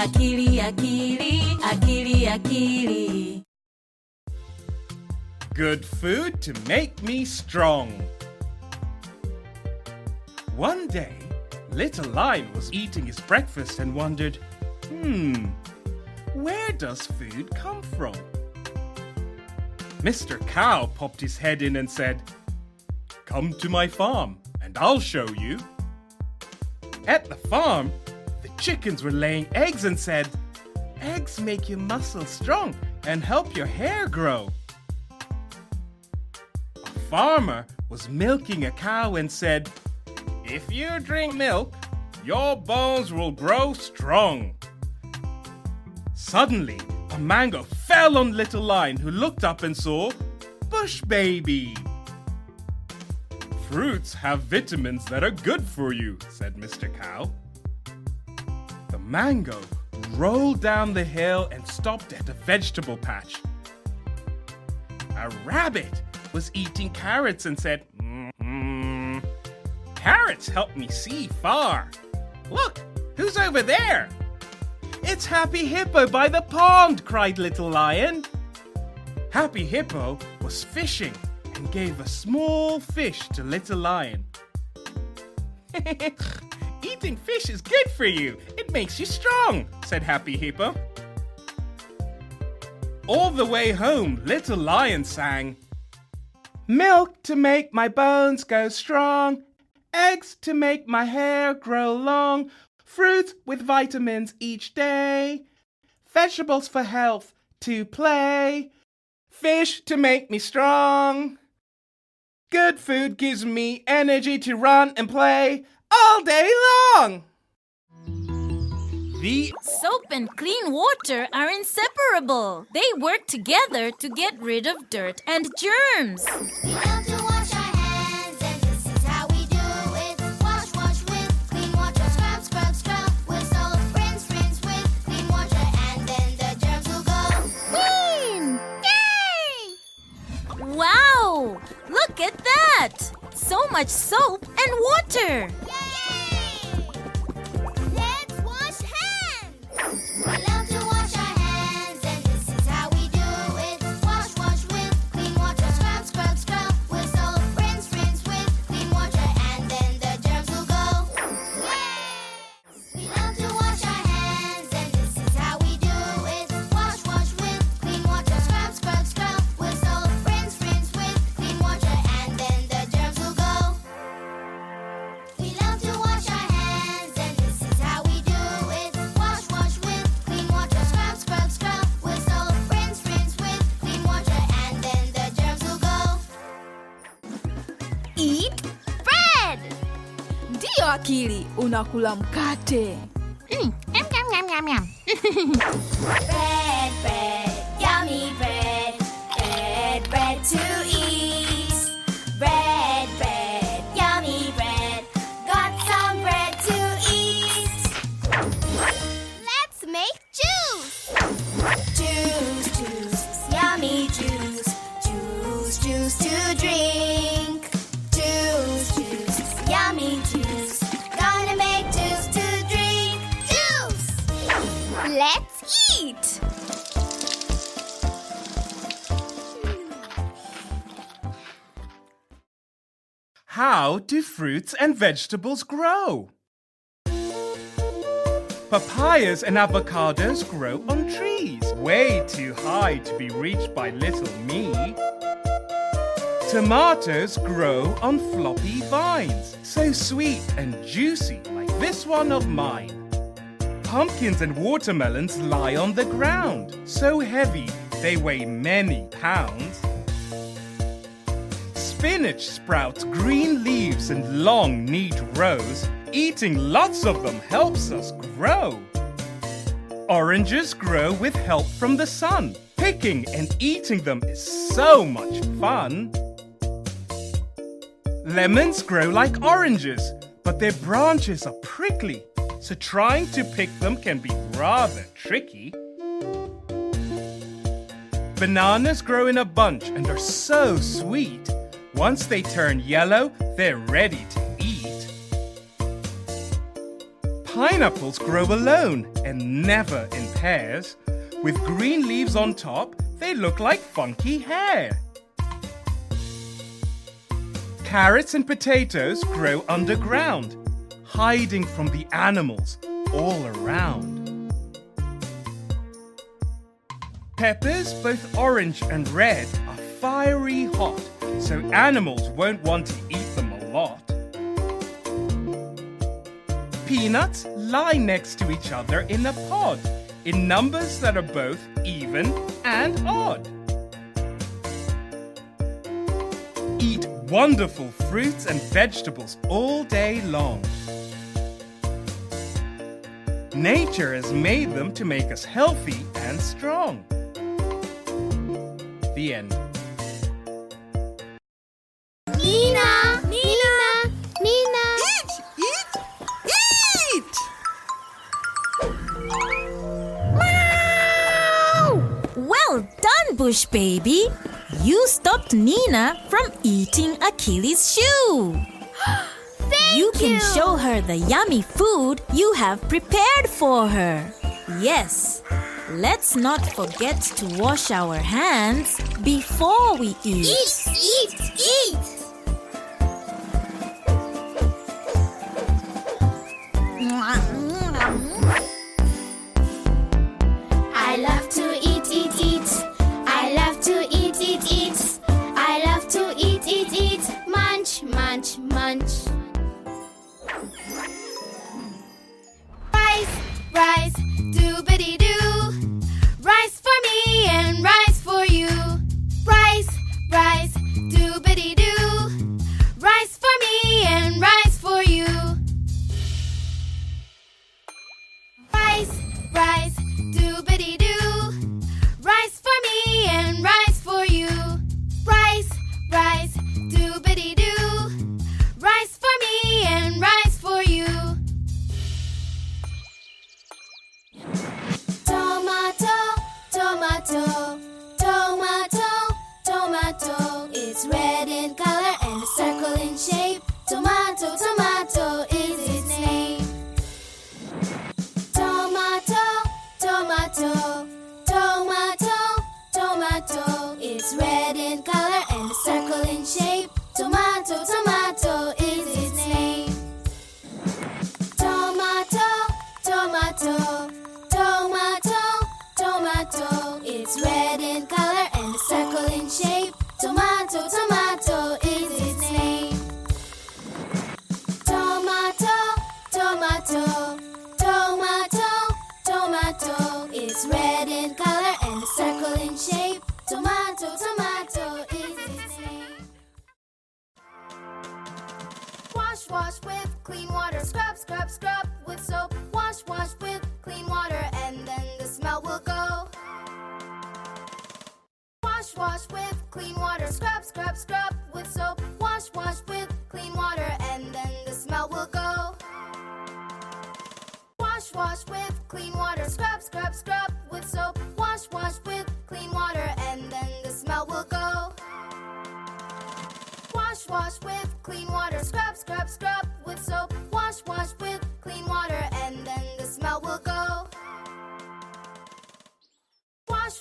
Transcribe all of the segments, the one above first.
Akili, akili, akili, akili. Good food to make me strong. One day, Little Lion was eating his breakfast and wondered, hmm, where does food come from? Mr. Cow popped his head in and said, Come to my farm and I'll show you. At the farm, chickens were laying eggs and said, Eggs make your muscles strong and help your hair grow. A farmer was milking a cow and said, If you drink milk, your bones will grow strong. Suddenly, a mango fell on Little Lion, who looked up and saw Bush Baby. Fruits have vitamins that are good for you, said Mr. Cow. Mango rolled down the hill and stopped at a vegetable patch. A rabbit was eating carrots and said, mm Carrots help me see far. Look, who's over there? It's Happy Hippo by the pond, cried Little Lion. Happy Hippo was fishing and gave a small fish to Little Lion. Eating fish is good for you. It makes you strong, said Happy Hippo. All the way home, Little Lion sang, Milk to make my bones go strong, eggs to make my hair grow long, fruit with vitamins each day, vegetables for health to play, fish to make me strong. Good food gives me energy to run and play all day long. The Soap and clean water are inseparable. They work together to get rid of dirt and germs. We love to wash our hands, and this is Sio akili, unakula mkate. Mm, yam, yam, yam, yam. How do fruits and vegetables grow? Papayas and avocados grow on trees, way too high to be reached by little me. Tomatoes grow on floppy vines, so sweet and juicy, like this one of mine. Pumpkins and watermelons lie on the ground, so heavy they weigh many pounds. Spinach sprouts green leaves in long, neat rows. Eating lots of them helps us grow. Oranges grow with help from the sun. Picking and eating them is so much fun. Lemons grow like oranges, but their branches are prickly, so trying to pick them can be rather tricky. Bananas grow in a bunch and are so sweet. Once they turn yellow, they're ready to eat. Pineapples grow alone and never in pairs. With green leaves on top, they look like funky hair. Carrots and potatoes grow underground, hiding from the animals all around. Peppers, both orange and red, are fiery hot, so animals won't want to eat them a lot. Peanuts lie next to each other in a pod, in numbers that are both even and odd. Eat wonderful fruits and vegetables all day long. Nature has made them to make us healthy and strong. The end. Bush Baby. You stopped Nina from eating Akili's shoe. Thank You can show her the yummy food you have prepared for her. Yes. Let's not forget to wash our hands before we eat. Eat! Eat! Eat! Wash, with clean water. Scrub, scrub, scrub with soap. Wash, wash with clean water, and then the smell will go. Wash, wash with clean water. Scrub, scrub, scrub with soap. Wash, wash with clean water, and then the smell will go. Wash, wash with clean water. Scrub, scrub, scrub with soap. Wash, wash with clean water, and then the smell will go.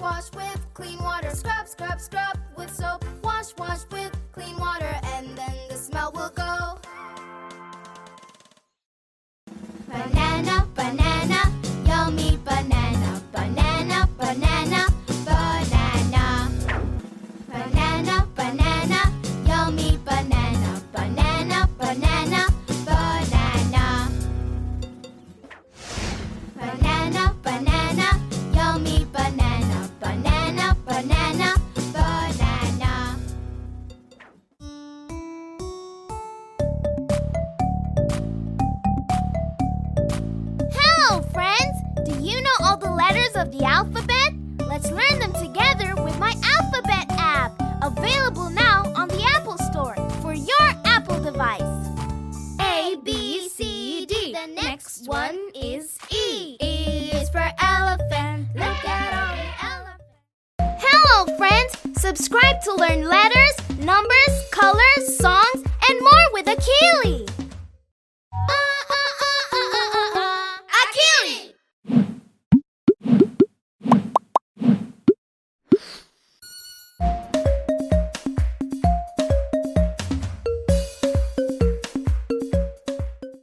Wash, wash with clean water. Scrub, scrub, scrub with soap. Wash, wash with clean water, and then